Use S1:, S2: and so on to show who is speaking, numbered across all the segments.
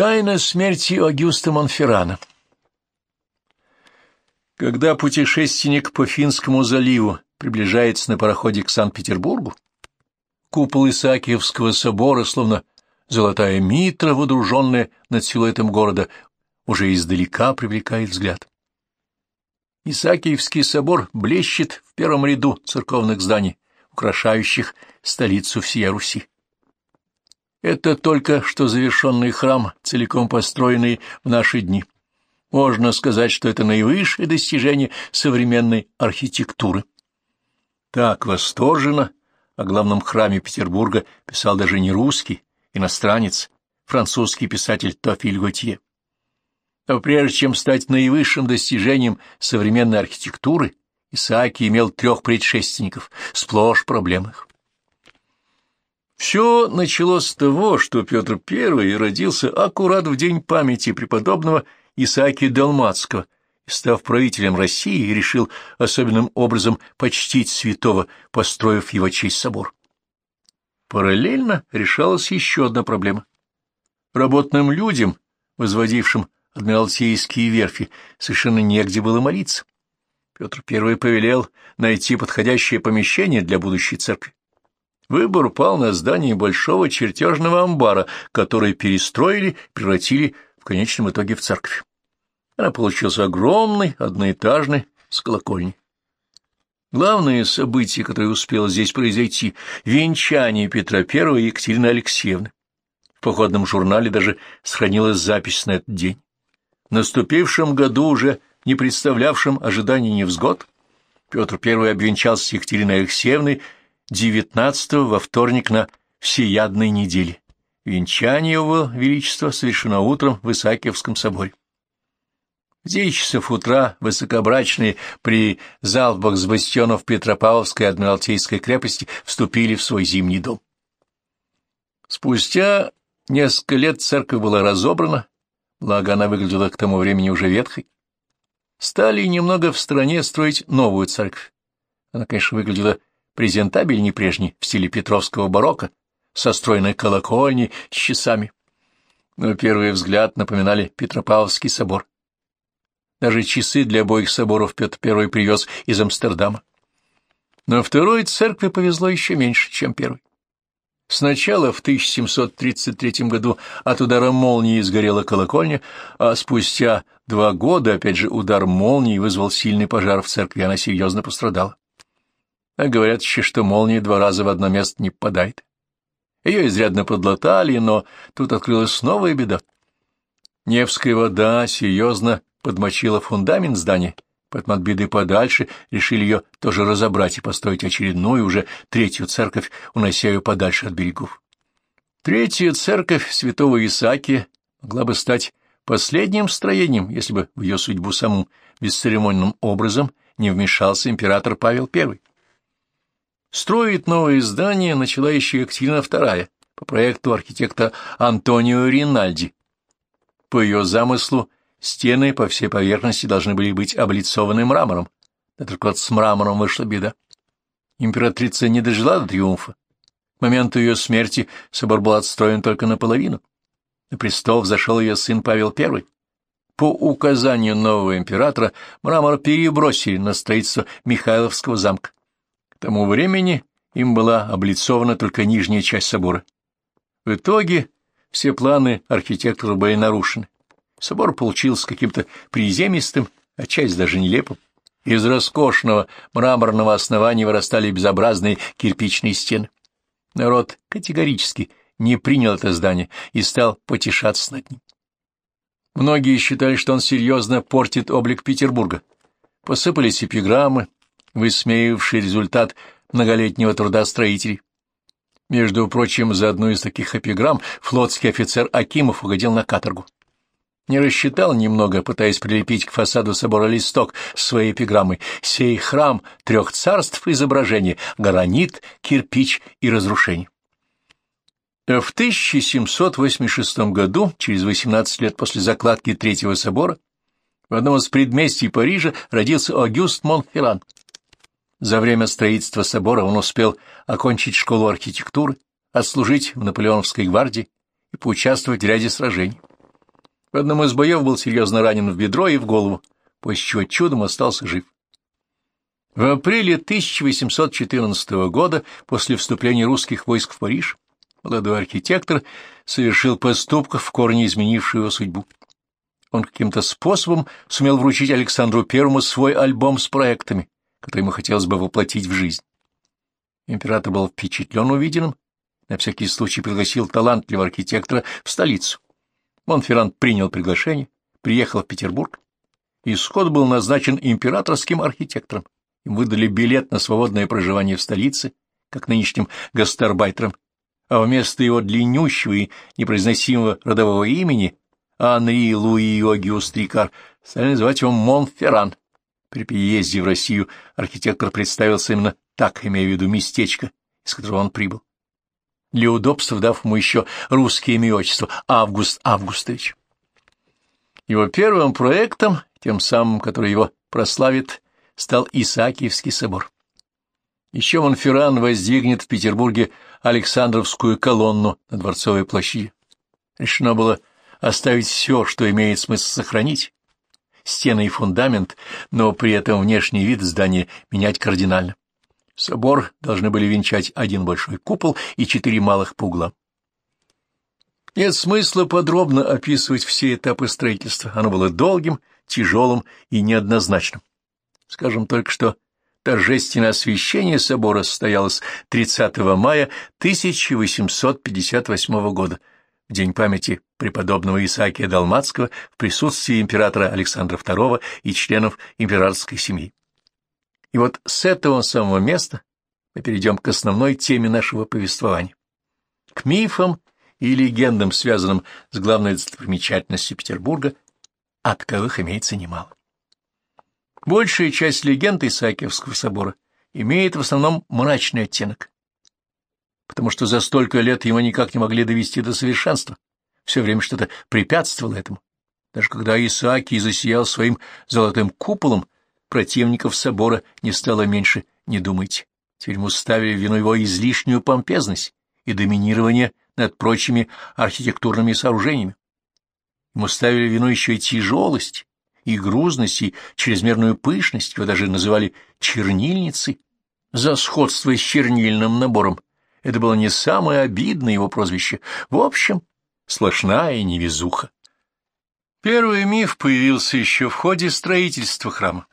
S1: Тайна смерти Агюста Монферрана Когда путешественник по Финскому заливу приближается на пароходе к Санкт-Петербургу, купол Исаакиевского собора, словно золотая митра, водруженная над силуэтом города, уже издалека привлекает взгляд. Исаакиевский собор блещет в первом ряду церковных зданий, украшающих столицу всей Руси. Это только что завершенный храм, целиком построенный в наши дни. Можно сказать, что это наивысшее достижение современной архитектуры. Так восторженно о главном храме Петербурга писал даже не русский, иностранец, французский писатель Тофиль Готье. Но прежде чем стать наивысшим достижением современной архитектуры, Исааки имел трех предшественников, сплошь проблемных. Все началось с того, что Петр I родился аккурат в день памяти преподобного Исааки Далмацкого и, став правителем России, решил особенным образом почтить святого, построив его честь собор. Параллельно решалась еще одна проблема. Работным людям, возводившим адмиралтейские верфи, совершенно негде было молиться. Петр I повелел найти подходящее помещение для будущей церкви. Выбор пал на здание большого чертежного амбара, который перестроили, превратили в конечном итоге в церковь. Она получилась огромной, одноэтажной, с колокольней. Главное событие, которое успело здесь произойти — венчание Петра I и Екатерины Алексеевны. В походном журнале даже сохранилась запись на этот день. В наступившем году, уже не представлявшем ожиданий невзгод, Петр I обвенчался с Екатериной Алексеевной девятнадцатого во вторник на всеядной неделе. Венчание его величества совершено утром в Исаакиевском соборе. В девять часов утра высокобрачные при залпах с бастионов Петропавловской Адмиралтейской крепости вступили в свой зимний дом. Спустя несколько лет церковь была разобрана, благо она выглядела к тому времени уже ветхой. Стали немного в стране строить новую церковь. Она, конечно, выглядела презентабельней прежней, в стиле петровского барокко, со стройной колокольней с часами. Но первый взгляд напоминали Петропавловский собор. Даже часы для обоих соборов Петр I привез из Амстердама. Но второй церкви повезло еще меньше, чем первой. Сначала в 1733 году от удара молнии сгорела колокольня, а спустя два года, опять же, удар молнии вызвал сильный пожар в церкви, она серьезно пострадала. А говорят еще, что молния два раза в одно место не попадает. Ее изрядно подлатали, но тут открылась новая беда. Невская вода серьезно подмочила фундамент здания, поэтому от беды подальше решили ее тоже разобрать и построить очередную, уже третью церковь, унося ее подальше от берегов. Третья церковь святого Исаакия могла бы стать последним строением, если бы в ее судьбу самым бесцеремонным образом не вмешался император Павел I. Строить новое здание начала еще Екатерина II по проекту архитекта Антонио Ринальди. По ее замыслу стены по всей поверхности должны были быть облицованы мрамором, да только вот с мрамором вышла беда. Императрица не дожила до триумфа. К моменту ее смерти собор был отстроен только наполовину. На престол взошел ее сын Павел I. По указанию нового императора мрамор перебросили на строительство Михайловского замка тому времени им была облицована только нижняя часть собора. В итоге все планы архитектора были нарушены. Собор получился каким-то приземистым, а часть даже нелепым. Из роскошного мраморного основания вырастали безобразные кирпичные стены. Народ категорически не принял это здание и стал потешаться над ним. Многие считали, что он серьезно портит облик Петербурга. Посыпались эпиграммы, высмеивавший результат многолетнего труда строителей. Между прочим, за одну из таких эпиграмм флотский офицер Акимов угодил на каторгу. Не рассчитал немного, пытаясь прилепить к фасаду собора листок своей эпиграммой «Сей храм трех царств изображения, гранит, кирпич и разрушение». В 1786 году, через 18 лет после закладки Третьего собора, в одном из предместий Парижа родился Агюст Монферран. За время строительства собора он успел окончить школу архитектуры, отслужить в Наполеоновской гвардии и поучаствовать в ряде сражений. В одном из боев был серьезно ранен в бедро и в голову, после чего чудом остался жив. В апреле 1814 года, после вступления русских войск в Париж, молодой архитектор совершил поступок, в корне изменивший его судьбу. Он каким-то способом сумел вручить Александру Первому свой альбом с проектами, которые ему хотелось бы воплотить в жизнь. Император был впечатлен увиденным, на всякий случай пригласил талантливого архитектора в столицу. Монферран принял приглашение, приехал в Петербург и сход был назначен императорским архитектором. Им выдали билет на свободное проживание в столице, как нынешним гастарбайтерам, а вместо его длиннющего и непроизносимого родового имени Анри Луи Огиус Трикар стали называть его Монферран. При переезде в Россию архитектор представился именно так, имея в виду местечко, из которого он прибыл. Для удобства дав ему еще русское имя отчество Август Августович. Его первым проектом, тем самым, который его прославит, стал Исаакиевский собор. Еще Монферран воздвигнет в Петербурге Александровскую колонну на Дворцовой площади. Решено было оставить все, что имеет смысл сохранить, стены и фундамент, но при этом внешний вид здания менять кардинально. Собор должны были венчать один большой купол и четыре малых по углам. Нет смысла подробно описывать все этапы строительства. Оно было долгим, тяжелым и неоднозначным. Скажем только, что торжественное освящение собора состоялось 30 мая 1858 года, в день памяти преподобного Исаакия Далматского в присутствии императора Александра II и членов императорской семьи. И вот с этого самого места мы перейдем к основной теме нашего повествования, к мифам и легендам, связанным с главной достопримечательностью Петербурга, а таковых имеется немало. Большая часть легенд Исаакиевского собора имеет в основном мрачный оттенок, потому что за столько лет его никак не могли довести до совершенства. Все время что-то препятствовало этому. Даже когда Исаакий засиял своим золотым куполом, противников собора не стало меньше, не думайте. Теперь ему ставили вину его излишнюю помпезность и доминирование над прочими архитектурными сооружениями. Ему ставили вину еще и тяжелость, и грузность, и чрезмерную пышность, его даже называли чернильницей за сходство с чернильным набором. Это было не самое обидное его прозвище. В общем, сплошная невезуха. Первый миф появился еще в ходе строительства храма.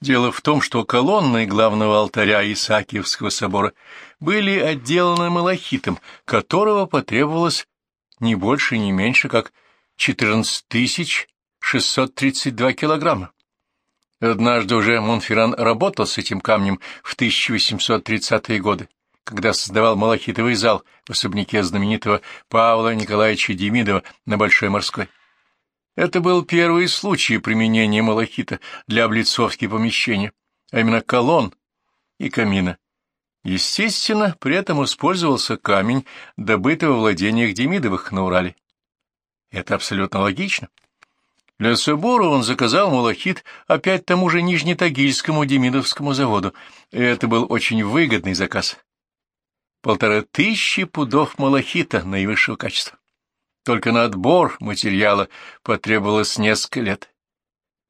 S1: Дело в том, что колонны главного алтаря Исаакиевского собора были отделаны малахитом, которого потребовалось не больше, не меньше, как 14 тысяч 632 килограмма. Однажды уже Монферран работал с этим камнем в 1830-е годы, когда создавал малахитовый зал в особняке знаменитого Павла Николаевича Демидова на Большой Морской. Это был первый случай применения малахита для облицовки помещения, а именно колонн и камина. Естественно, при этом использовался камень, добытый во владениях Демидовых на Урале. Это абсолютно логично. Для собора он заказал малахит опять тому же Нижнетагильскому Демидовскому заводу. Это был очень выгодный заказ. Полторы тысячи пудов малахита наивысшего качества. Только на отбор материала потребовалось несколько лет.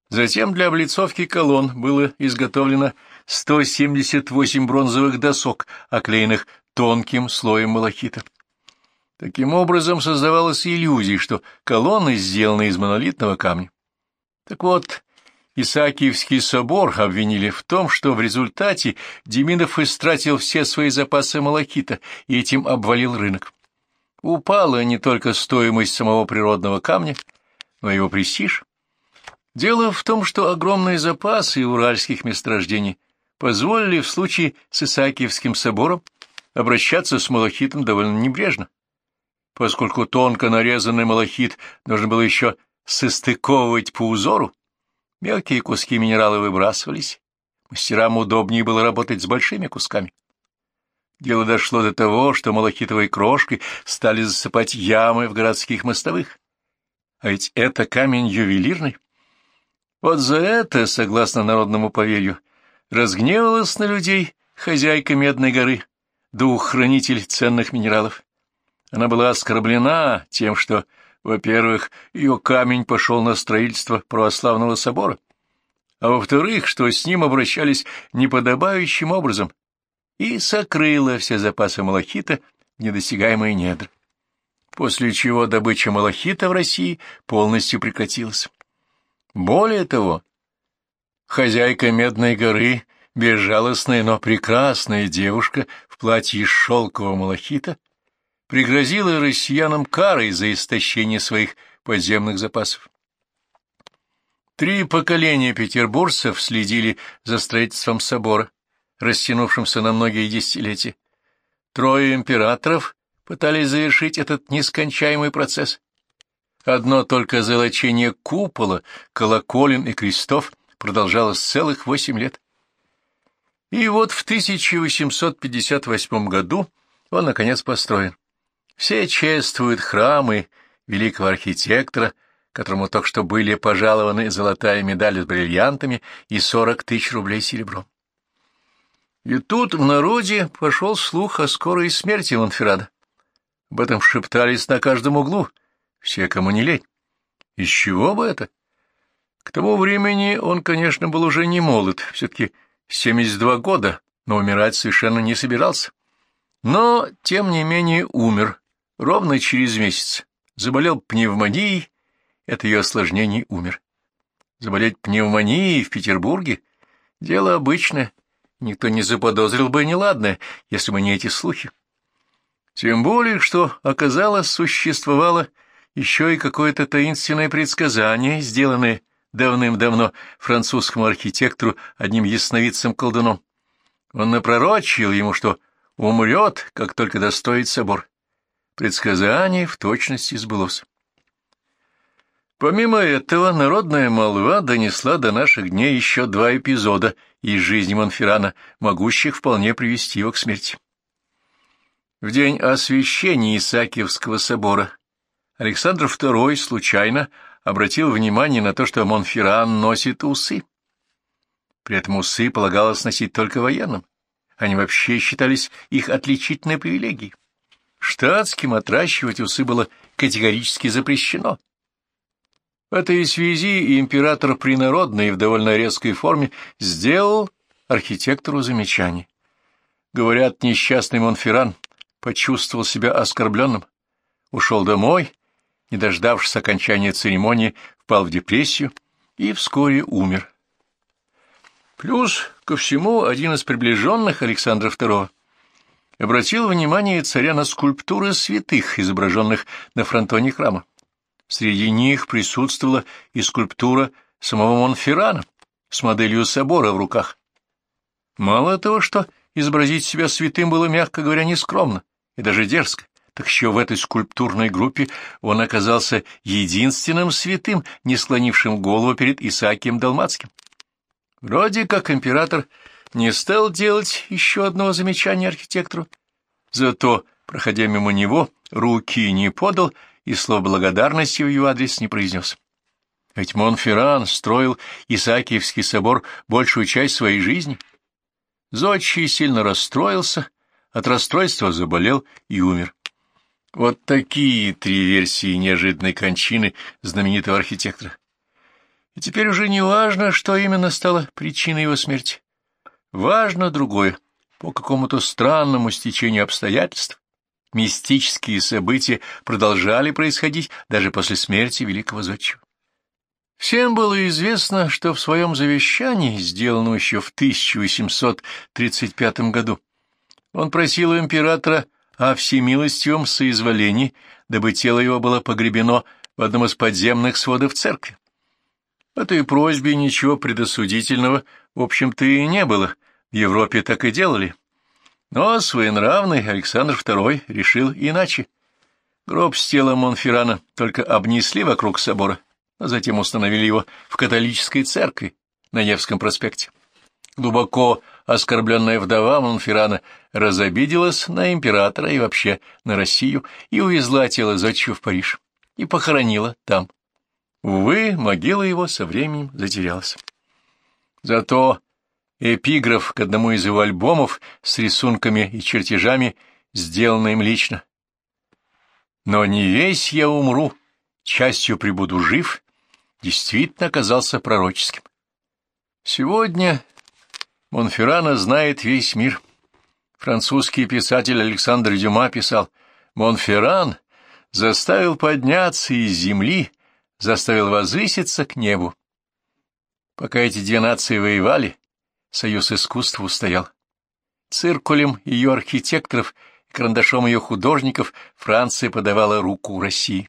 S1: Затем для облицовки колонн было изготовлено 178 бронзовых досок, оклеенных тонким слоем малахита. Таким образом создавалась иллюзия, что колонны сделаны из монолитного камня. Так вот, Исаакиевский собор обвинили в том, что в результате Демидов истратил все свои запасы малахита и этим обвалил рынок. Упала не только стоимость самого природного камня, но и его престиж. Дело в том, что огромные запасы уральских месторождений позволили в случае с Исаакиевским собором обращаться с малахитом довольно небрежно поскольку тонко нарезанный малахит нужно было еще состыковывать по узору, мелкие куски минерала выбрасывались, мастерам удобнее было работать с большими кусками. Дело дошло до того, что малахитовой крошкой стали засыпать ямы в городских мостовых. А ведь это камень ювелирный. Вот за это, согласно народному поверью, разгневалась на людей хозяйка Медной горы, дух-хранитель ценных минералов. Она была оскорблена тем, что Во-первых, ее камень пошел на строительство православного собора, а во-вторых, что с ним обращались неподобающим образом, и сокрыла все запасы малахита в недосягаемые недра, после чего добыча малахита в России полностью прекратилась. Более того, хозяйка Медной горы, безжалостная, но прекрасная девушка в платье из шелкового малахита, пригрозила россиянам карой за истощение своих подземных запасов. Три поколения петербуржцев следили за строительством собора, растянувшимся на многие десятилетия. Трое императоров пытались завершить этот нескончаемый процесс. Одно только золочение купола, колоколен и крестов продолжалось целых восемь лет. И вот в 1858 году он, наконец, построен. Все чествуют храмы великого архитектора, которому только что были пожалованы золотая медаль с бриллиантами и сорок тысяч рублей серебром. И тут в народе пошел слух о скорой смерти Монферрада. Об этом шептались на каждом углу, все, кому не лень. Из чего бы это? К тому времени он, конечно, был уже не молод, все-таки 72 года, но умирать совершенно не собирался. Но, тем не менее, умер ровно через месяц. Заболел пневмонией, это ее осложнение умер. Заболеть пневмонией в Петербурге — дело обычное, никто не заподозрил бы неладное, если бы не эти слухи. Тем более, что, оказалось, существовало еще и какое-то таинственное предсказание, сделанное давным-давно французскому архитектору одним ясновидцем-колдуном. Он напророчил ему, что умрет, как только достоит собор. Предсказание в точности сбылось. Помимо этого, народная молва донесла до наших дней еще два эпизода из жизни Монферрана, могущих вполне привести его к смерти. В день освящения Исаакиевского собора Александр II случайно обратил внимание на то, что Монферран носит усы. При этом усы полагалось носить только военным. Они вообще считались их отличительной привилегией. Штатским отращивать усы было категорически запрещено. В этой связи император принародный в довольно резкой форме сделал архитектору замечание. Говорят, несчастный Монферран почувствовал себя оскорбленным, ушел домой, не дождавшись окончания церемонии, впал в депрессию и вскоре умер. Плюс ко всему один из приближенных Александра II обратил внимание царя на скульптуры святых, изображенных на фронтоне храма. Среди них присутствовала и скульптура самого Монферрана с моделью собора в руках. Мало того, что изобразить себя святым было, мягко говоря, нескромно и даже дерзко, так еще в этой скульптурной группе он оказался единственным святым, не склонившим голову перед Исаакием Далмацким. Вроде как император не стал делать еще одного замечания архитектору, зато, проходя мимо него, руки не подал и слов благодарности в его адрес не произнес. Ведь Монферран строил Исаакиевский собор большую часть своей жизни. Зодчий сильно расстроился, от расстройства заболел и умер. Вот такие три версии неожиданной кончины знаменитого архитектора. И теперь уже не важно, что именно стало причиной его смерти. Важно другое. По какому-то странному стечению обстоятельств мистические события продолжали происходить даже после смерти великого зодчего. Всем было известно, что в своем завещании, сделанном еще в 1835 году, он просил императора о всемилостивом соизволении, дабы тело его было погребено в одном из подземных сводов церкви. В этой просьбе ничего предосудительного, в общем-то, и не было, в Европе так и делали. Но своенравный Александр II решил иначе. Гроб с телом Монферрана только обнесли вокруг собора, а затем установили его в католической церкви на Невском проспекте. Глубоко оскорбленная вдова Монферрана разобиделась на императора и вообще на Россию и увезла тело зодчего в Париж и похоронила там. Увы, могила его со временем затерялась. Зато эпиграф к одному из его альбомов с рисунками и чертежами, сделанный им лично. «Но не весь я умру, частью прибуду жив, действительно оказался пророческим. Сегодня Монферрана знает весь мир. Французский писатель Александр Дюма писал, «Монферран заставил подняться из земли, заставил возвыситься к небу. Пока эти две нации воевали, союз искусства устоял. Циркулем ее архитекторов и карандашом ее художников Франция подавала руку России.